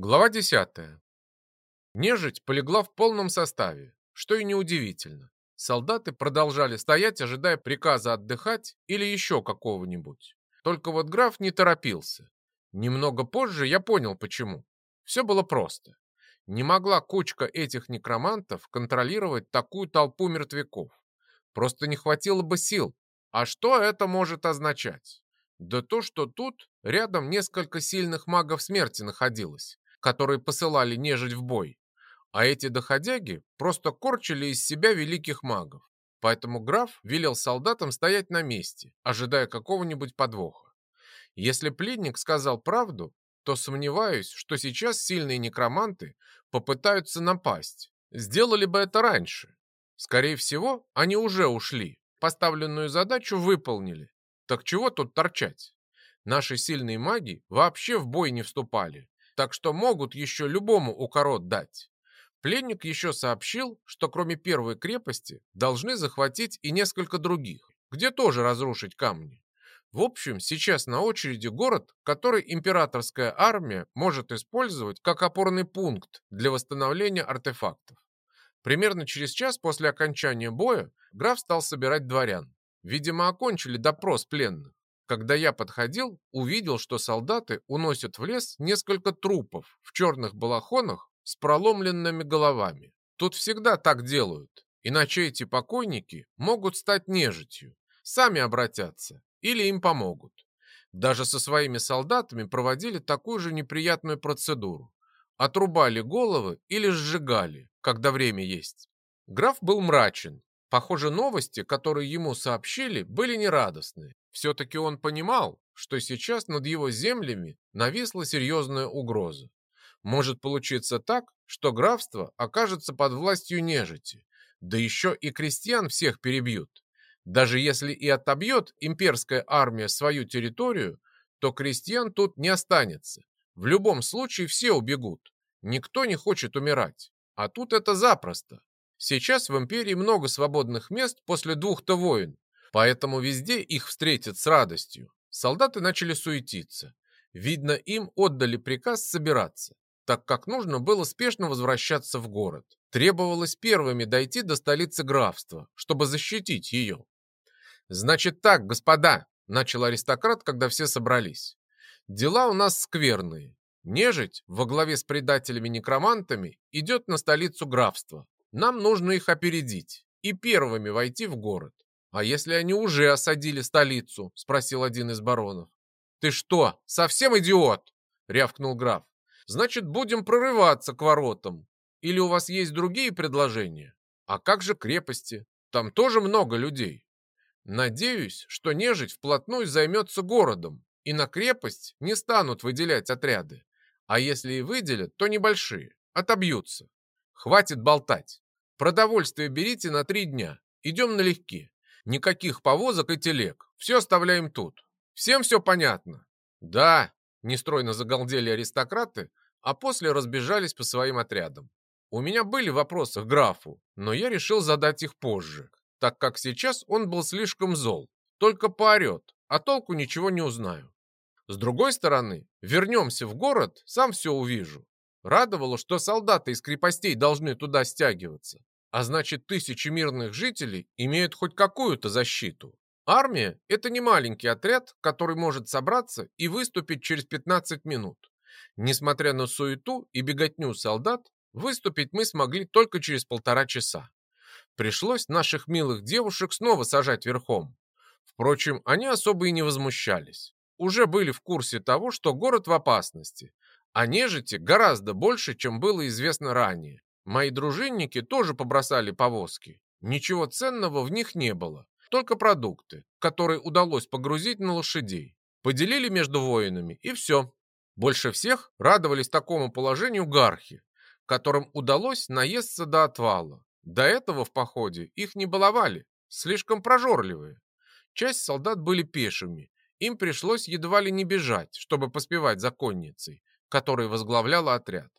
Глава 10. Нежить полегла в полном составе, что и неудивительно. Солдаты продолжали стоять, ожидая приказа отдыхать или еще какого-нибудь. Только вот граф не торопился. Немного позже я понял, почему. Все было просто. Не могла кучка этих некромантов контролировать такую толпу мертвяков. Просто не хватило бы сил. А что это может означать? Да то, что тут рядом несколько сильных магов смерти находилось, которые посылали нежить в бой. А эти доходяги просто корчили из себя великих магов. Поэтому граф велел солдатам стоять на месте, ожидая какого-нибудь подвоха. Если пленник сказал правду, то сомневаюсь, что сейчас сильные некроманты попытаются напасть. Сделали бы это раньше. Скорее всего, они уже ушли, поставленную задачу выполнили. Так чего тут торчать? Наши сильные маги вообще в бой не вступали, так что могут еще любому укорот дать. Пленник еще сообщил, что кроме первой крепости должны захватить и несколько других, где тоже разрушить камни. В общем, сейчас на очереди город, который императорская армия может использовать как опорный пункт для восстановления артефактов. Примерно через час после окончания боя граф стал собирать дворян. Видимо, окончили допрос пленных. Когда я подходил, увидел, что солдаты уносят в лес несколько трупов в черных балахонах с проломленными головами. Тут всегда так делают, иначе эти покойники могут стать нежитью, сами обратятся или им помогут. Даже со своими солдатами проводили такую же неприятную процедуру. Отрубали головы или сжигали, когда время есть. Граф был мрачен, Похоже, новости, которые ему сообщили, были нерадостные. Все-таки он понимал, что сейчас над его землями нависла серьезная угроза. Может получиться так, что графство окажется под властью нежити, да еще и крестьян всех перебьют. Даже если и отобьет имперская армия свою территорию, то крестьян тут не останется. В любом случае все убегут. Никто не хочет умирать. А тут это запросто. Сейчас в империи много свободных мест после двух-то войн, поэтому везде их встретят с радостью. Солдаты начали суетиться. Видно, им отдали приказ собираться, так как нужно было спешно возвращаться в город. Требовалось первыми дойти до столицы графства, чтобы защитить ее. «Значит так, господа», — начал аристократ, когда все собрались. «Дела у нас скверные. Нежить во главе с предателями-некромантами идет на столицу графства. Нам нужно их опередить и первыми войти в город. А если они уже осадили столицу? Спросил один из баронов. Ты что, совсем идиот? Рявкнул граф. Значит, будем прорываться к воротам. Или у вас есть другие предложения? А как же крепости? Там тоже много людей. Надеюсь, что нежить вплотную займется городом, и на крепость не станут выделять отряды. А если и выделят, то небольшие, отобьются. Хватит болтать. Продовольствие берите на три дня. Идем налегке. Никаких повозок и телег. Все оставляем тут. Всем все понятно? Да, нестройно загалдели аристократы, а после разбежались по своим отрядам. У меня были вопросы к графу, но я решил задать их позже, так как сейчас он был слишком зол. Только поорет, а толку ничего не узнаю. С другой стороны, вернемся в город, сам все увижу. Радовало, что солдаты из крепостей должны туда стягиваться. А значит, тысячи мирных жителей имеют хоть какую-то защиту. Армия – это не маленький отряд, который может собраться и выступить через 15 минут. Несмотря на суету и беготню солдат, выступить мы смогли только через полтора часа. Пришлось наших милых девушек снова сажать верхом. Впрочем, они особо и не возмущались. Уже были в курсе того, что город в опасности, а нежити гораздо больше, чем было известно ранее. Мои дружинники тоже побросали повозки. Ничего ценного в них не было, только продукты, которые удалось погрузить на лошадей. Поделили между воинами, и все. Больше всех радовались такому положению гархи, которым удалось наесться до отвала. До этого в походе их не баловали, слишком прожорливые. Часть солдат были пешими, им пришлось едва ли не бежать, чтобы поспевать за конницей, который возглавляла отряд.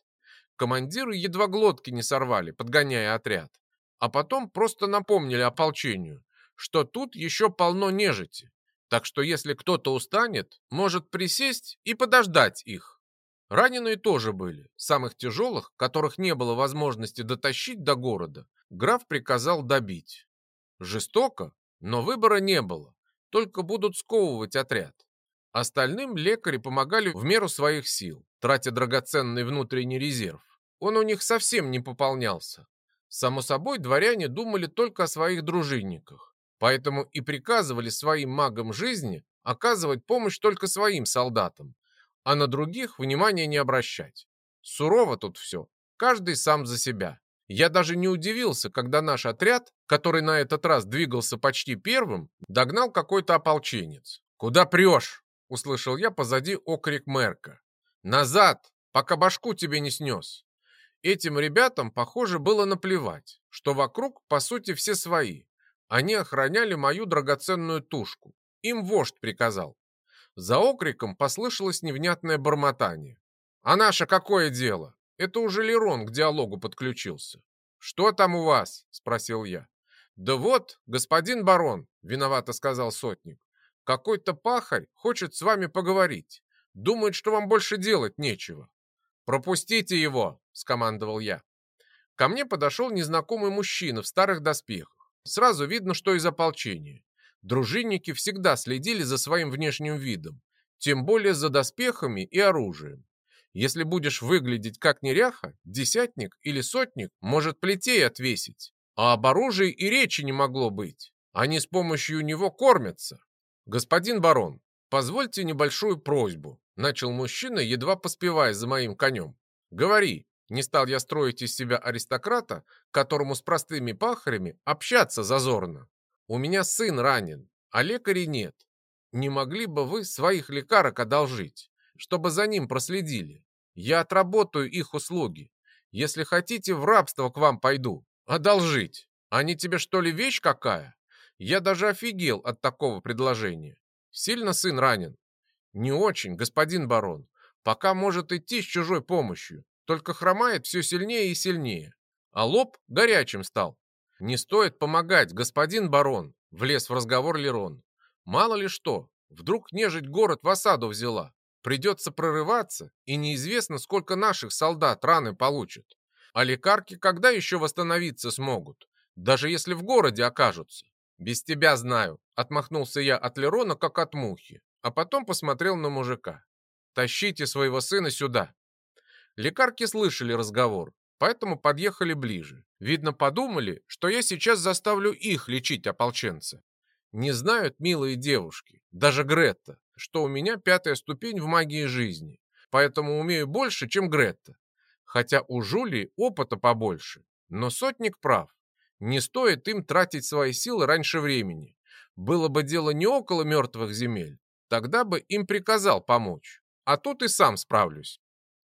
Командиры едва глотки не сорвали, подгоняя отряд. А потом просто напомнили ополчению, что тут еще полно нежити. Так что если кто-то устанет, может присесть и подождать их. Раненые тоже были. Самых тяжелых, которых не было возможности дотащить до города, граф приказал добить. Жестоко, но выбора не было. Только будут сковывать отряд. Остальным лекари помогали в меру своих сил, тратя драгоценный внутренний резерв. Он у них совсем не пополнялся. Само собой, дворяне думали только о своих дружинниках, поэтому и приказывали своим магам жизни оказывать помощь только своим солдатам, а на других внимания не обращать. Сурово тут все, каждый сам за себя. Я даже не удивился, когда наш отряд, который на этот раз двигался почти первым, догнал какой-то ополченец. «Куда прешь?» – услышал я позади окрик Мерка. «Назад, пока башку тебе не снес». Этим ребятам, похоже, было наплевать, что вокруг, по сути, все свои. Они охраняли мою драгоценную тушку. Им вождь приказал. За окриком послышалось невнятное бормотание. «А наше какое дело?» Это уже Лерон к диалогу подключился. «Что там у вас?» – спросил я. «Да вот, господин барон», – виновато сказал сотник. «Какой-то пахарь хочет с вами поговорить. Думает, что вам больше делать нечего». «Пропустите его!» – скомандовал я. Ко мне подошел незнакомый мужчина в старых доспехах. Сразу видно, что из ополчения. Дружинники всегда следили за своим внешним видом, тем более за доспехами и оружием. Если будешь выглядеть как неряха, десятник или сотник может плетей отвесить. А об оружии и речи не могло быть. Они с помощью него кормятся. Господин барон, позвольте небольшую просьбу, начал мужчина, едва поспевая за моим конем. Говори, не стал я строить из себя аристократа, которому с простыми пахарями общаться зазорно. У меня сын ранен, а лекарей нет. Не могли бы вы своих лекарок одолжить, чтобы за ним проследили? Я отработаю их услуги. Если хотите, в рабство к вам пойду. Одолжить. Они тебе что ли вещь какая? Я даже офигел от такого предложения. Сильно сын ранен? Не очень, господин барон. Пока может идти с чужой помощью, только хромает все сильнее и сильнее. А лоб горячим стал. «Не стоит помогать, господин барон», — влез в разговор Лерон. «Мало ли что, вдруг нежить город в осаду взяла. Придется прорываться, и неизвестно, сколько наших солдат раны получат. А лекарки когда еще восстановиться смогут, даже если в городе окажутся? Без тебя знаю», — отмахнулся я от Лерона, как от мухи, а потом посмотрел на мужика. «Тащите своего сына сюда». Лекарки слышали разговор, поэтому подъехали ближе. Видно, подумали, что я сейчас заставлю их лечить ополченца. Не знают милые девушки, даже Гретта, что у меня пятая ступень в магии жизни, поэтому умею больше, чем Гретта. Хотя у Жули опыта побольше, но сотник прав. Не стоит им тратить свои силы раньше времени. Было бы дело не около мертвых земель, тогда бы им приказал помочь. А тут и сам справлюсь.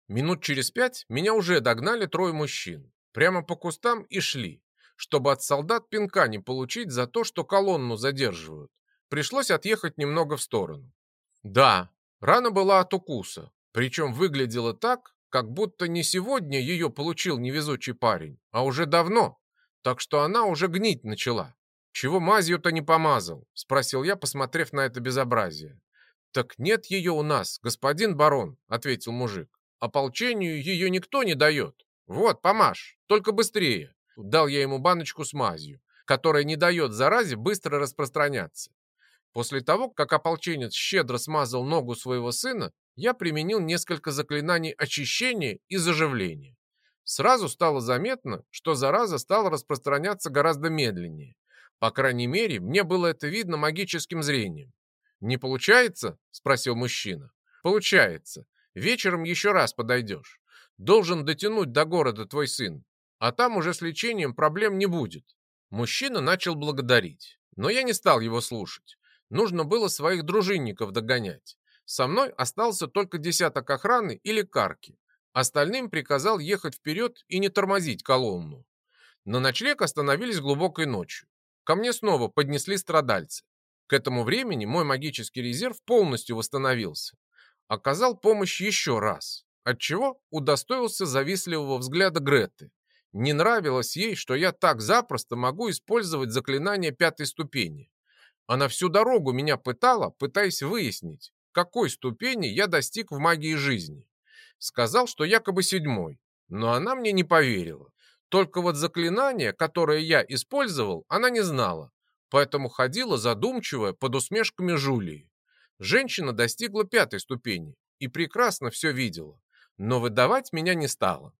Минут через пять меня уже догнали трое мужчин. Прямо по кустам и шли, чтобы от солдат пинка не получить за то, что колонну задерживают. Пришлось отъехать немного в сторону. Да, рана была от укуса, причем выглядела так, как будто не сегодня ее получил невезучий парень, а уже давно, так что она уже гнить начала. «Чего мазью-то не помазал?» – спросил я, посмотрев на это безобразие. «Так нет ее у нас, господин барон», – ответил мужик. Ополчению ее никто не дает. Вот, помажь, только быстрее. Дал я ему баночку с мазью, которая не дает заразе быстро распространяться. После того, как ополченец щедро смазал ногу своего сына, я применил несколько заклинаний очищения и заживления. Сразу стало заметно, что зараза стала распространяться гораздо медленнее. По крайней мере, мне было это видно магическим зрением. «Не получается?» – спросил мужчина. «Получается. Вечером еще раз подойдешь. Должен дотянуть до города твой сын, а там уже с лечением проблем не будет». Мужчина начал благодарить, но я не стал его слушать. Нужно было своих дружинников догонять. Со мной остался только десяток охраны и лекарки. Остальным приказал ехать вперед и не тормозить колонну. На ночлег остановились глубокой ночью. Ко мне снова поднесли страдальцы. К этому времени мой магический резерв полностью восстановился оказал помощь еще раз, отчего удостоился завистливого взгляда Греты. Не нравилось ей, что я так запросто могу использовать заклинание пятой ступени. Она всю дорогу меня пытала, пытаясь выяснить, какой ступени я достиг в магии жизни. Сказал, что якобы седьмой, но она мне не поверила. Только вот заклинание, которое я использовал, она не знала, поэтому ходила задумчивая под усмешками Жулии. Женщина достигла пятой ступени и прекрасно все видела, но выдавать меня не стала.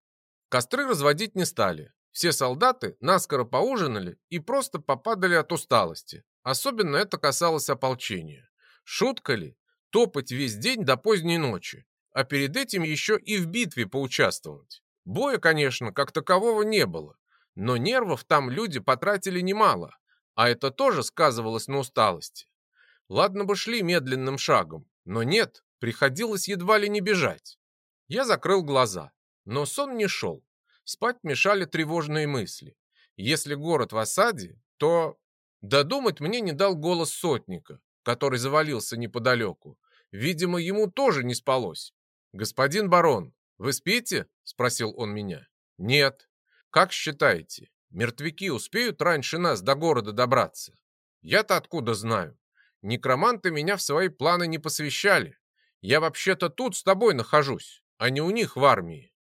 Костры разводить не стали. Все солдаты наскоро поужинали и просто попадали от усталости. Особенно это касалось ополчения. Шутка ли? Топать весь день до поздней ночи, а перед этим еще и в битве поучаствовать. Боя, конечно, как такового не было, но нервов там люди потратили немало, а это тоже сказывалось на усталости. Ладно бы шли медленным шагом, но нет, приходилось едва ли не бежать. Я закрыл глаза, но сон не шел. Спать мешали тревожные мысли. Если город в осаде, то... Додумать мне не дал голос сотника, который завалился неподалеку. Видимо, ему тоже не спалось. «Господин барон, вы спите?» – спросил он меня. «Нет». «Как считаете, мертвяки успеют раньше нас до города добраться?» «Я-то откуда знаю? Некроманты меня в свои планы не посвящали. Я вообще-то тут с тобой нахожусь, а не у них в армии».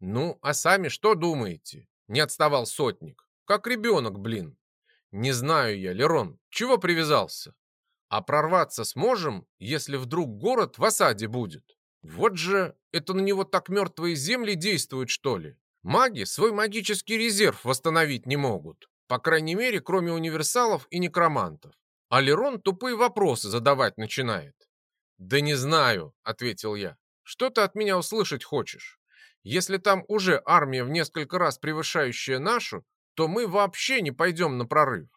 «Ну, а сами что думаете?» – не отставал сотник. «Как ребенок, блин». «Не знаю я, Лерон, чего привязался? А прорваться сможем, если вдруг город в осаде будет? Вот же это на него так мертвые земли действуют, что ли? Маги свой магический резерв восстановить не могут. По крайней мере, кроме универсалов и некромантов. А Лерон тупые вопросы задавать начинает. «Да не знаю», — ответил я. «Что ты от меня услышать хочешь? Если там уже армия в несколько раз превышающая нашу, то мы вообще не пойдем на прорыв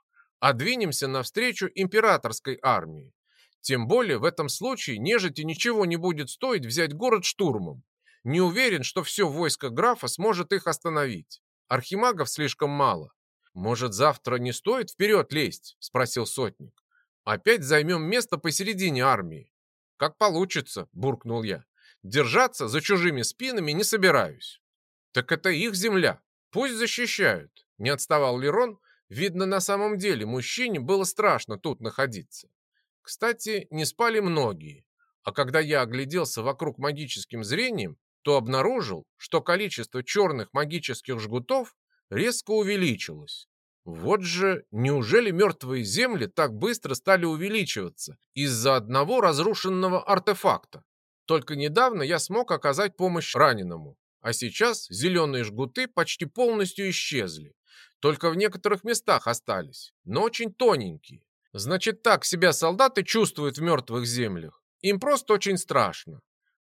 а двинемся навстречу императорской армии. Тем более в этом случае нежити ничего не будет стоить взять город штурмом. Не уверен, что все войско графа сможет их остановить. Архимагов слишком мало. Может, завтра не стоит вперед лезть? Спросил сотник. Опять займем место посередине армии. Как получится, буркнул я. Держаться за чужими спинами не собираюсь. Так это их земля. Пусть защищают. Не отставал Лерон, Видно, на самом деле мужчине было страшно тут находиться. Кстати, не спали многие, а когда я огляделся вокруг магическим зрением, то обнаружил, что количество черных магических жгутов резко увеличилось. Вот же, неужели мертвые земли так быстро стали увеличиваться из-за одного разрушенного артефакта? Только недавно я смог оказать помощь раненому, а сейчас зеленые жгуты почти полностью исчезли. Только в некоторых местах остались, но очень тоненькие. Значит, так себя солдаты чувствуют в мертвых землях. Им просто очень страшно.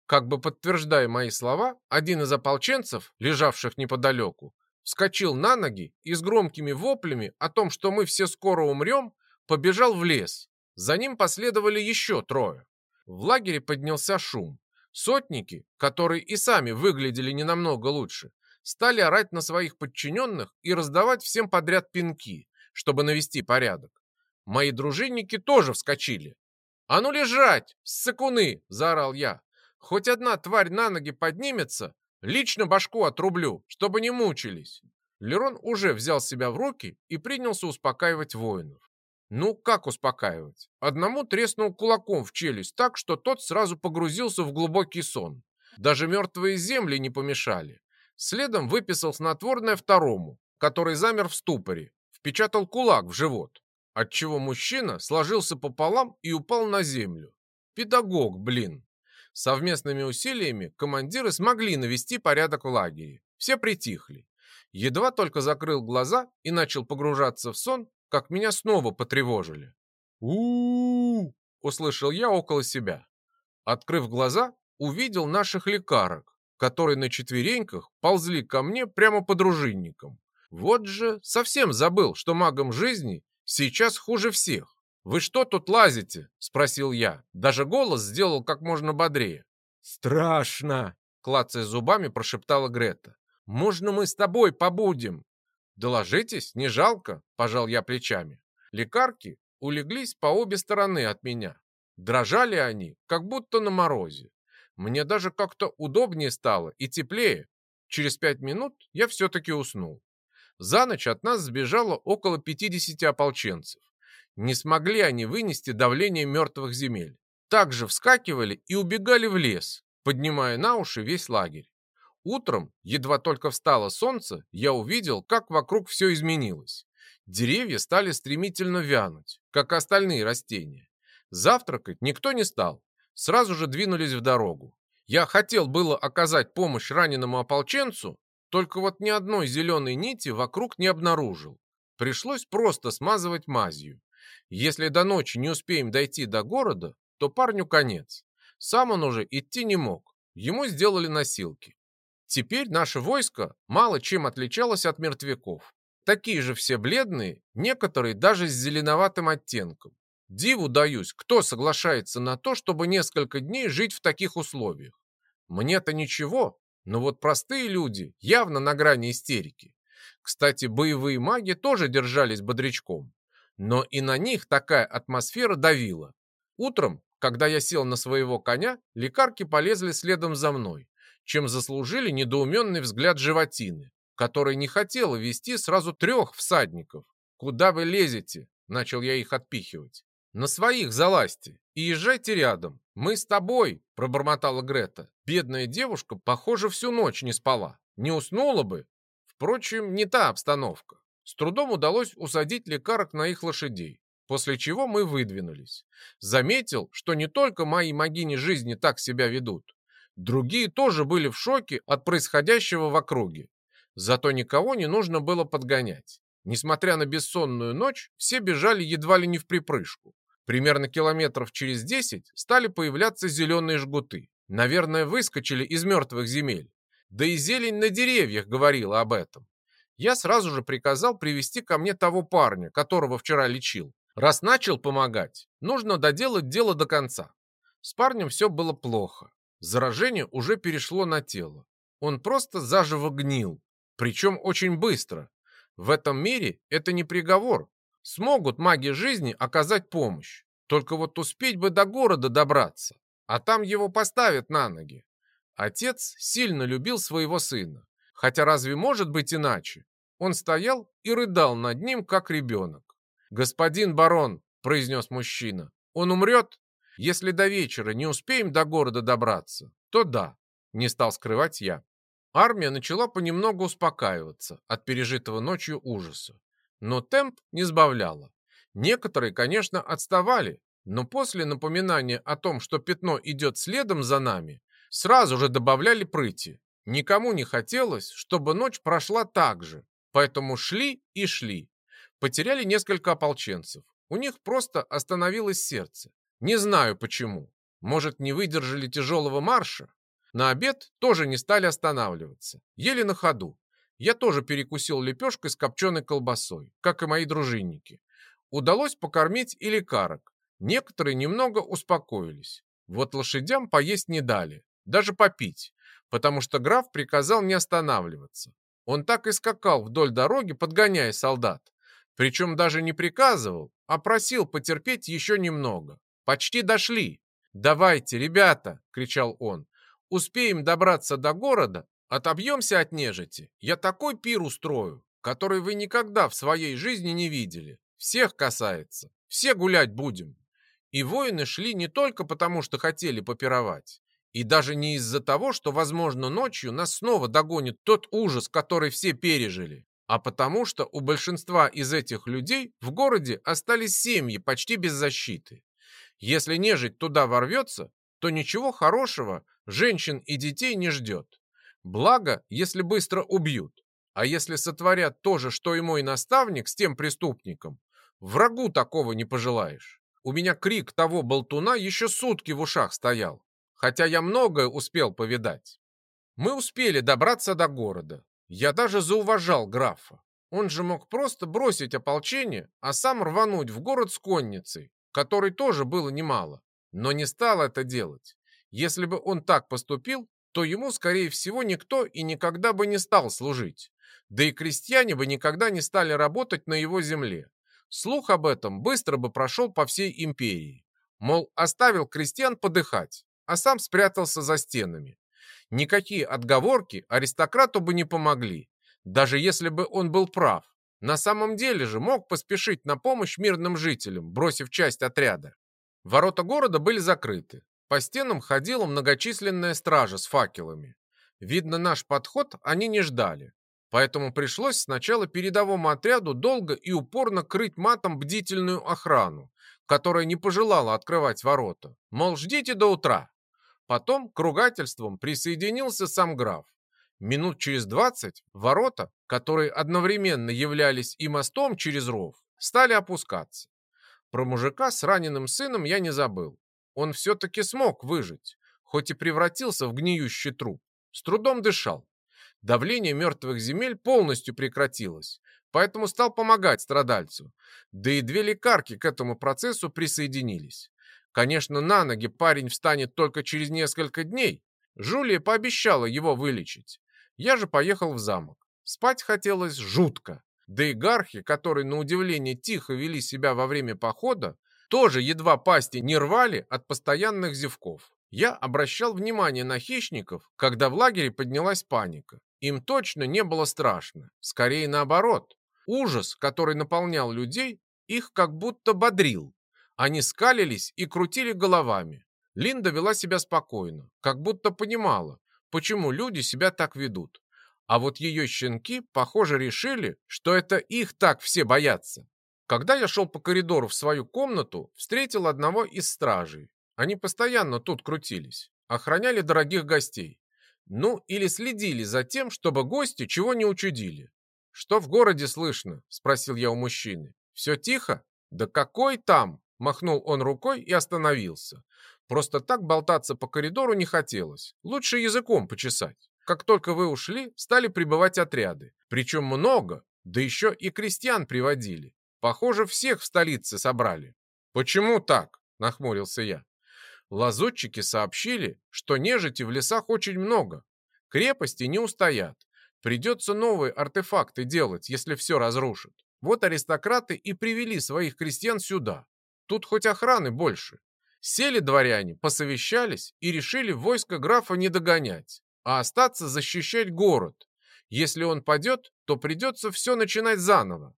Как бы подтверждая мои слова, один из ополченцев, лежавших неподалеку, вскочил на ноги и с громкими воплями о том, что мы все скоро умрем, побежал в лес. За ним последовали еще трое. В лагере поднялся шум. Сотники, которые и сами выглядели не намного лучше, стали орать на своих подчиненных и раздавать всем подряд пинки, чтобы навести порядок. Мои дружинники тоже вскочили. «А ну лежать, ссыкуны!» – заорал я. «Хоть одна тварь на ноги поднимется, лично башку отрублю, чтобы не мучились». Лерон уже взял себя в руки и принялся успокаивать воинов. Ну, как успокаивать? Одному треснул кулаком в челюсть так, что тот сразу погрузился в глубокий сон. Даже мертвые земли не помешали. Следом выписал снотворное второму, который замер в ступоре, впечатал кулак в живот, отчего мужчина сложился пополам и упал на землю. Педагог, блин. Совместными усилиями командиры смогли навести порядок в лагере. Все притихли. Едва только закрыл глаза и начал погружаться в сон, как меня снова потревожили. у, услышал я около себя. Открыв глаза, увидел наших лекарок, которые на четвереньках ползли ко мне прямо по дружинникам. Вот же совсем забыл, что магом жизни сейчас хуже всех. «Вы что тут лазите?» – спросил я. Даже голос сделал как можно бодрее. «Страшно!» – клацая зубами, прошептала Грета. «Можно мы с тобой побудем?» «Доложитесь, не жалко», – пожал я плечами. Лекарки улеглись по обе стороны от меня. Дрожали они, как будто на морозе. Мне даже как-то удобнее стало и теплее. Через пять минут я все-таки уснул. За ночь от нас сбежало около 50 ополченцев. Не смогли они вынести давление мертвых земель. Также вскакивали и убегали в лес, поднимая на уши весь лагерь. Утром, едва только встало солнце, я увидел, как вокруг все изменилось. Деревья стали стремительно вянуть, как остальные растения. Завтракать никто не стал, сразу же двинулись в дорогу. Я хотел было оказать помощь раненому ополченцу, только вот ни одной зеленой нити вокруг не обнаружил. Пришлось просто смазывать мазью. Если до ночи не успеем дойти до города, то парню конец. Сам он уже идти не мог. Ему сделали носилки. Теперь наше войско мало чем отличалось от мертвяков. Такие же все бледные, некоторые даже с зеленоватым оттенком. Диву даюсь, кто соглашается на то, чтобы несколько дней жить в таких условиях. Мне-то ничего, но вот простые люди явно на грани истерики. Кстати, боевые маги тоже держались бодрячком. Но и на них такая атмосфера давила. Утром, когда я сел на своего коня, лекарки полезли следом за мной, чем заслужили недоуменный взгляд животины, которая не хотела вести сразу трех всадников. «Куда вы лезете?» – начал я их отпихивать. «На своих залазьте и езжайте рядом. Мы с тобой!» – пробормотала Грета. Бедная девушка, похоже, всю ночь не спала. Не уснула бы. Впрочем, не та обстановка. С трудом удалось усадить лекарок на их лошадей, после чего мы выдвинулись. Заметил, что не только мои могини жизни так себя ведут. Другие тоже были в шоке от происходящего в округе. Зато никого не нужно было подгонять. Несмотря на бессонную ночь, все бежали едва ли не в припрыжку. Примерно километров через десять стали появляться зеленые жгуты. Наверное, выскочили из мертвых земель. Да и зелень на деревьях говорила об этом я сразу же приказал привести ко мне того парня, которого вчера лечил. Раз начал помогать, нужно доделать дело до конца. С парнем все было плохо. Заражение уже перешло на тело. Он просто заживо гнил, причем очень быстро. В этом мире это не приговор. Смогут маги жизни оказать помощь. Только вот успеть бы до города добраться, а там его поставят на ноги. Отец сильно любил своего сына. Хотя разве может быть иначе? Он стоял и рыдал над ним, как ребенок. «Господин барон», — произнес мужчина, — «он умрет? Если до вечера не успеем до города добраться, то да», — не стал скрывать я. Армия начала понемногу успокаиваться от пережитого ночью ужаса. Но темп не сбавляла. Некоторые, конечно, отставали, но после напоминания о том, что пятно идет следом за нами, сразу же добавляли прыти. Никому не хотелось, чтобы ночь прошла так же, поэтому шли и шли. Потеряли несколько ополченцев. У них просто остановилось сердце. Не знаю почему. Может, не выдержали тяжелого марша? На обед тоже не стали останавливаться. Ели на ходу. Я тоже перекусил лепешкой с копченой колбасой, как и мои дружинники. Удалось покормить и лекарок. Некоторые немного успокоились. Вот лошадям поесть не дали, даже попить потому что граф приказал не останавливаться. Он так и скакал вдоль дороги, подгоняя солдат. Причем даже не приказывал, а просил потерпеть еще немного. Почти дошли. «Давайте, ребята!» — кричал он. «Успеем добраться до города, отобьемся от нежити. Я такой пир устрою, который вы никогда в своей жизни не видели. Всех касается. Все гулять будем». И воины шли не только потому, что хотели попировать. И даже не из-за того, что, возможно, ночью нас снова догонит тот ужас, который все пережили, а потому что у большинства из этих людей в городе остались семьи почти без защиты. Если нежить туда ворвется, то ничего хорошего женщин и детей не ждет. Благо, если быстро убьют. А если сотворят то же, что и мой наставник с тем преступником, врагу такого не пожелаешь. У меня крик того болтуна еще сутки в ушах стоял хотя я многое успел повидать. Мы успели добраться до города. Я даже зауважал графа. Он же мог просто бросить ополчение, а сам рвануть в город с конницей, которой тоже было немало. Но не стал это делать. Если бы он так поступил, то ему, скорее всего, никто и никогда бы не стал служить. Да и крестьяне бы никогда не стали работать на его земле. Слух об этом быстро бы прошел по всей империи. Мол, оставил крестьян подыхать, а сам спрятался за стенами. Никакие отговорки аристократу бы не помогли, даже если бы он был прав. На самом деле же мог поспешить на помощь мирным жителям, бросив часть отряда. Ворота города были закрыты. по стенам ходила многочисленная стража с факелами. Видно, наш подход они не ждали. Поэтому пришлось сначала передовому отряду долго и упорно крыть матом бдительную охрану, которая не пожелала открывать ворота. Мол, ждите до утра. Потом к ругательствам присоединился сам граф. Минут через двадцать ворота, которые одновременно являлись и мостом через ров, стали опускаться. Про мужика с раненым сыном я не забыл. Он все-таки смог выжить, хоть и превратился в гниющий труп. С трудом дышал. Давление мертвых земель полностью прекратилось, поэтому стал помогать страдальцу. Да и две лекарки к этому процессу присоединились. Конечно, на ноги парень встанет только через несколько дней. Жулия пообещала его вылечить. Я же поехал в замок. Спать хотелось жутко. Да и гархи, которые на удивление тихо вели себя во время похода, тоже едва пасти не рвали от постоянных зевков. Я обращал внимание на хищников, когда в лагере поднялась паника. Им точно не было страшно. Скорее наоборот. Ужас, который наполнял людей, их как будто бодрил. Они скалились и крутили головами. Линда вела себя спокойно, как будто понимала, почему люди себя так ведут. А вот ее щенки, похоже, решили, что это их так все боятся. Когда я шел по коридору в свою комнату, встретил одного из стражей. Они постоянно тут крутились, охраняли дорогих гостей. Ну, или следили за тем, чтобы гости чего не учудили. «Что в городе слышно?» – спросил я у мужчины. «Все тихо?» «Да какой там?» – махнул он рукой и остановился. Просто так болтаться по коридору не хотелось. Лучше языком почесать. Как только вы ушли, стали прибывать отряды. Причем много, да еще и крестьян приводили. Похоже, всех в столице собрали. «Почему так?» – нахмурился я. Лазутчики сообщили, что нежити в лесах очень много. Крепости не устоят. Придется новые артефакты делать, если все разрушат. Вот аристократы и привели своих крестьян сюда. Тут хоть охраны больше. Сели дворяне, посовещались и решили войско графа не догонять, а остаться защищать город. Если он падет, то придется все начинать заново.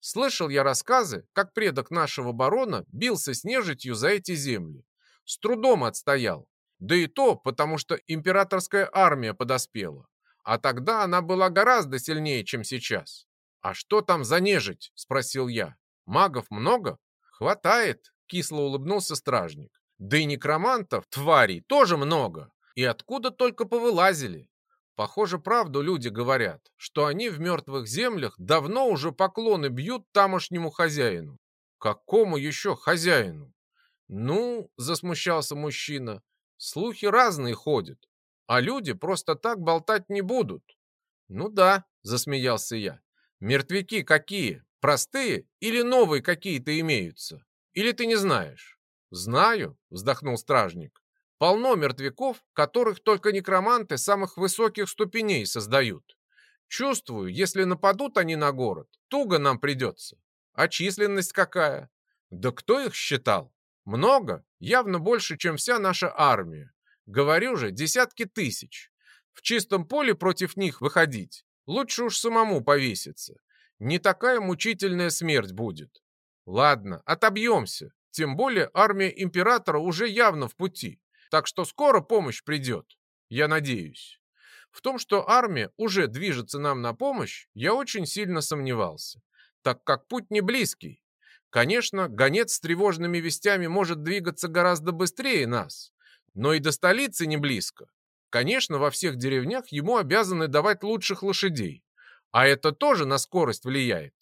Слышал я рассказы, как предок нашего барона бился с нежитью за эти земли. С трудом отстоял. Да и то, потому что императорская армия подоспела. А тогда она была гораздо сильнее, чем сейчас. «А что там за нежить?» – спросил я. «Магов много?» «Хватает», – кисло улыбнулся стражник. «Да и некромантов, тварей, тоже много. И откуда только повылазили. Похоже, правду люди говорят, что они в мертвых землях давно уже поклоны бьют тамошнему хозяину. Какому еще хозяину? Ну, засмущался мужчина, слухи разные ходят, а люди просто так болтать не будут. Ну да, засмеялся я. Мертвяки какие? Простые или новые какие-то имеются? Или ты не знаешь? Знаю, вздохнул стражник. Полно мертвяков, которых только некроманты самых высоких ступеней создают. Чувствую, если нападут они на город, туго нам придется. А численность какая? Да кто их считал? Много, явно больше, чем вся наша армия. Говорю же, десятки тысяч. В чистом поле против них выходить. Лучше уж самому повеситься. Не такая мучительная смерть будет. Ладно, отобьемся. Тем более армия императора уже явно в пути. Так что скоро помощь придет. Я надеюсь. В том, что армия уже движется нам на помощь, я очень сильно сомневался, так как путь не близкий. Конечно, гонец с тревожными вестями может двигаться гораздо быстрее нас, но и до столицы не близко. Конечно, во всех деревнях ему обязаны давать лучших лошадей, а это тоже на скорость влияет.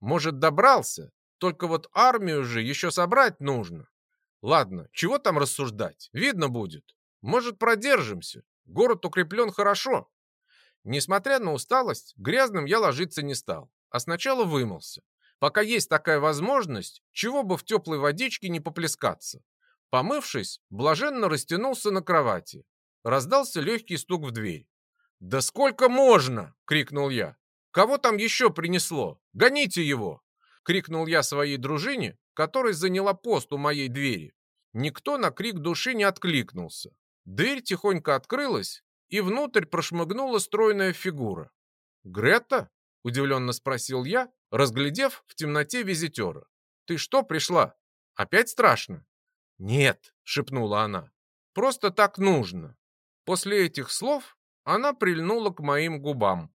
Может, добрался, только вот армию же еще собрать нужно. Ладно, чего там рассуждать, видно будет. Может, продержимся, город укреплен хорошо. Несмотря на усталость, грязным я ложиться не стал, а сначала вымылся. Пока есть такая возможность, чего бы в теплой водичке не поплескаться. Помывшись, блаженно растянулся на кровати. Раздался легкий стук в дверь. «Да сколько можно!» — крикнул я. «Кого там еще принесло? Гоните его!» — крикнул я своей дружине, которая заняла пост у моей двери. Никто на крик души не откликнулся. Дверь тихонько открылась, и внутрь прошмыгнула стройная фигура. «Грета?» — удивленно спросил я, разглядев в темноте визитера. «Ты что пришла? Опять страшно?» «Нет», — шепнула она. Просто так нужно. После этих слов она прильнула к моим губам,